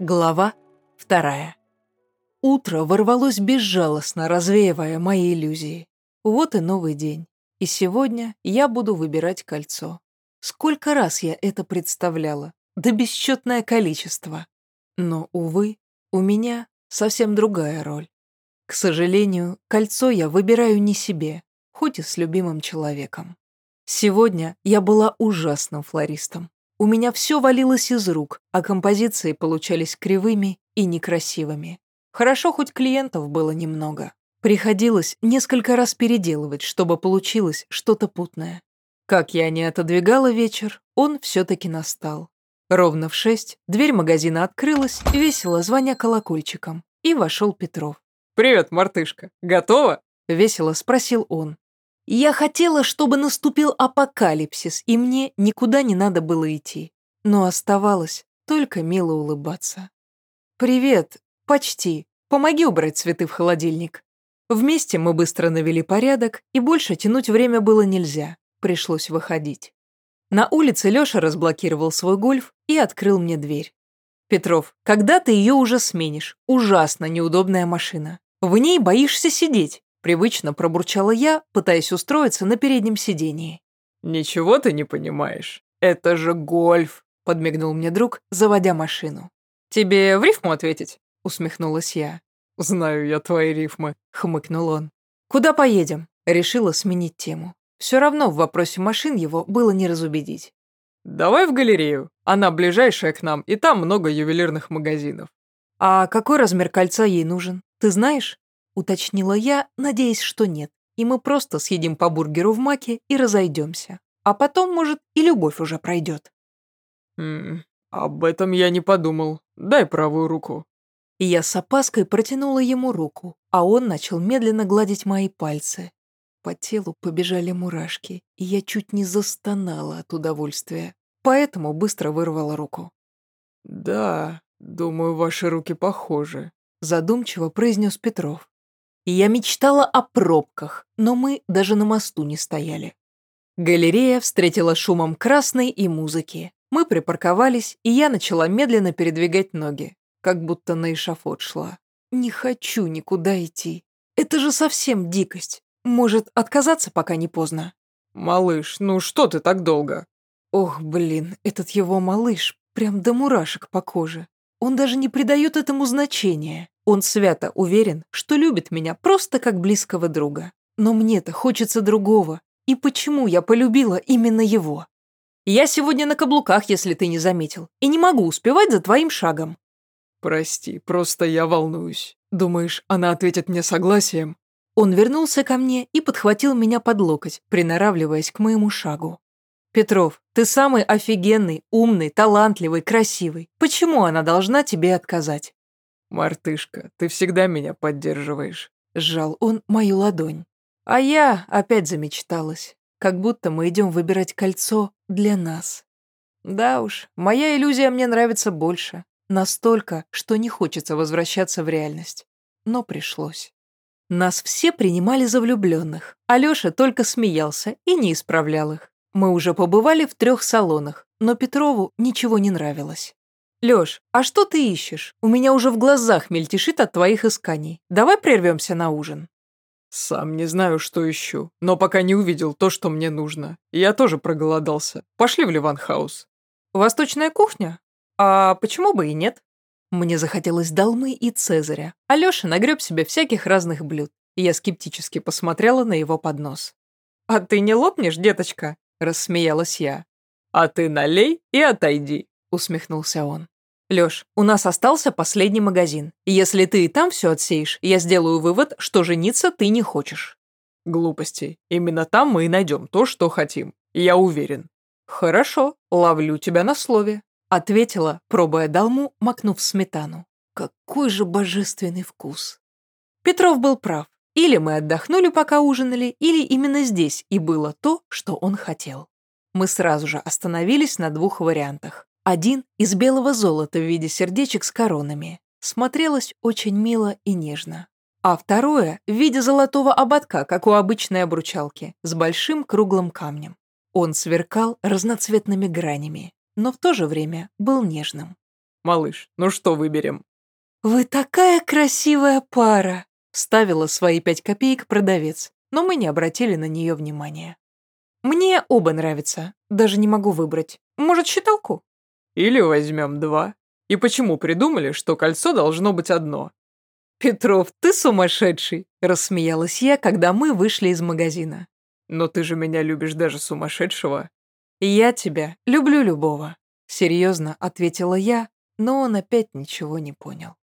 Глава вторая. Утро ворвалось безжалостно, развеивая мои иллюзии. Вот и новый день. И сегодня я буду выбирать кольцо. Сколько раз я это представляла? Да бесчетное количество. Но, увы, у меня совсем другая роль. К сожалению, кольцо я выбираю не себе, хоть и с любимым человеком. Сегодня я была ужасным флористом. У меня все валилось из рук, а композиции получались кривыми и некрасивыми. Хорошо, хоть клиентов было немного. Приходилось несколько раз переделывать, чтобы получилось что-то путное. Как я не отодвигала вечер, он все-таки настал. Ровно в шесть дверь магазина открылась, весело звоня колокольчиком, и вошел Петров. «Привет, мартышка. Готова?» — весело спросил он. Я хотела, чтобы наступил апокалипсис, и мне никуда не надо было идти. Но оставалось только мило улыбаться. «Привет. Почти. Помоги убрать цветы в холодильник». Вместе мы быстро навели порядок, и больше тянуть время было нельзя. Пришлось выходить. На улице Лёша разблокировал свой гольф и открыл мне дверь. «Петров, когда ты ее уже сменишь? Ужасно неудобная машина. В ней боишься сидеть. Привычно пробурчала я, пытаясь устроиться на переднем сидении. «Ничего ты не понимаешь. Это же гольф», — подмигнул мне друг, заводя машину. «Тебе в рифму ответить?» — усмехнулась я. «Знаю я твои рифмы», — хмыкнул он. «Куда поедем?» — решила сменить тему. Все равно в вопросе машин его было не разубедить. «Давай в галерею. Она ближайшая к нам, и там много ювелирных магазинов». «А какой размер кольца ей нужен? Ты знаешь?» Уточнила я, надеясь, что нет, и мы просто съедим по бургеру в маке и разойдемся. А потом, может, и любовь уже пройдет. «М об этом я не подумал. Дай правую руку». И я с опаской протянула ему руку, а он начал медленно гладить мои пальцы. По телу побежали мурашки, и я чуть не застонала от удовольствия, поэтому быстро вырвала руку. «Да, думаю, ваши руки похожи», задумчиво произнес Петров я мечтала о пробках, но мы даже на мосту не стояли. Галерея встретила шумом красной и музыки. Мы припарковались, и я начала медленно передвигать ноги, как будто на эшафот шла. Не хочу никуда идти. Это же совсем дикость. Может, отказаться, пока не поздно? Малыш, ну что ты так долго? Ох, блин, этот его малыш прям до мурашек по коже. Он даже не придает этому значения. Он свято уверен, что любит меня просто как близкого друга. Но мне-то хочется другого. И почему я полюбила именно его? Я сегодня на каблуках, если ты не заметил, и не могу успевать за твоим шагом. Прости, просто я волнуюсь. Думаешь, она ответит мне согласием? Он вернулся ко мне и подхватил меня под локоть, приноравливаясь к моему шагу. «Петров, ты самый офигенный, умный, талантливый, красивый. Почему она должна тебе отказать?» «Мартышка, ты всегда меня поддерживаешь», — сжал он мою ладонь. А я опять замечталась, как будто мы идем выбирать кольцо для нас. Да уж, моя иллюзия мне нравится больше. Настолько, что не хочется возвращаться в реальность. Но пришлось. Нас все принимали за влюбленных. Алёша только смеялся и не исправлял их. Мы уже побывали в трех салонах, но Петрову ничего не нравилось. «Лёш, а что ты ищешь? У меня уже в глазах мельтешит от твоих исканий. Давай прервемся на ужин». «Сам не знаю, что ищу, но пока не увидел то, что мне нужно. Я тоже проголодался. Пошли в Ливанхаус». «Восточная кухня? А почему бы и нет?» Мне захотелось долмы и цезаря, а Лёша нагреб себе всяких разных блюд, я скептически посмотрела на его поднос. «А ты не лопнешь, деточка?» – рассмеялась я. «А ты налей и отойди», усмехнулся он. Лёш, у нас остался последний магазин. Если ты и там все отсеешь, я сделаю вывод, что жениться ты не хочешь. Глупости. Именно там мы и найдем то, что хотим. Я уверен. Хорошо, ловлю тебя на слове, ответила, пробуя долму, макнув сметану. Какой же божественный вкус. Петров был прав. Или мы отдохнули, пока ужинали, или именно здесь и было то, что он хотел. Мы сразу же остановились на двух вариантах. Один из белого золота в виде сердечек с коронами. Смотрелось очень мило и нежно. А второе в виде золотого ободка, как у обычной обручалки, с большим круглым камнем. Он сверкал разноцветными гранями, но в то же время был нежным. Малыш, ну что выберем?» «Вы такая красивая пара!» — вставила свои пять копеек продавец, но мы не обратили на нее внимания. «Мне оба нравятся, даже не могу выбрать. Может, считалку?» «Или возьмем два. И почему придумали, что кольцо должно быть одно?» «Петров, ты сумасшедший!» — рассмеялась я, когда мы вышли из магазина. «Но ты же меня любишь даже сумасшедшего». «Я тебя люблю любого», — серьезно ответила я, но он опять ничего не понял.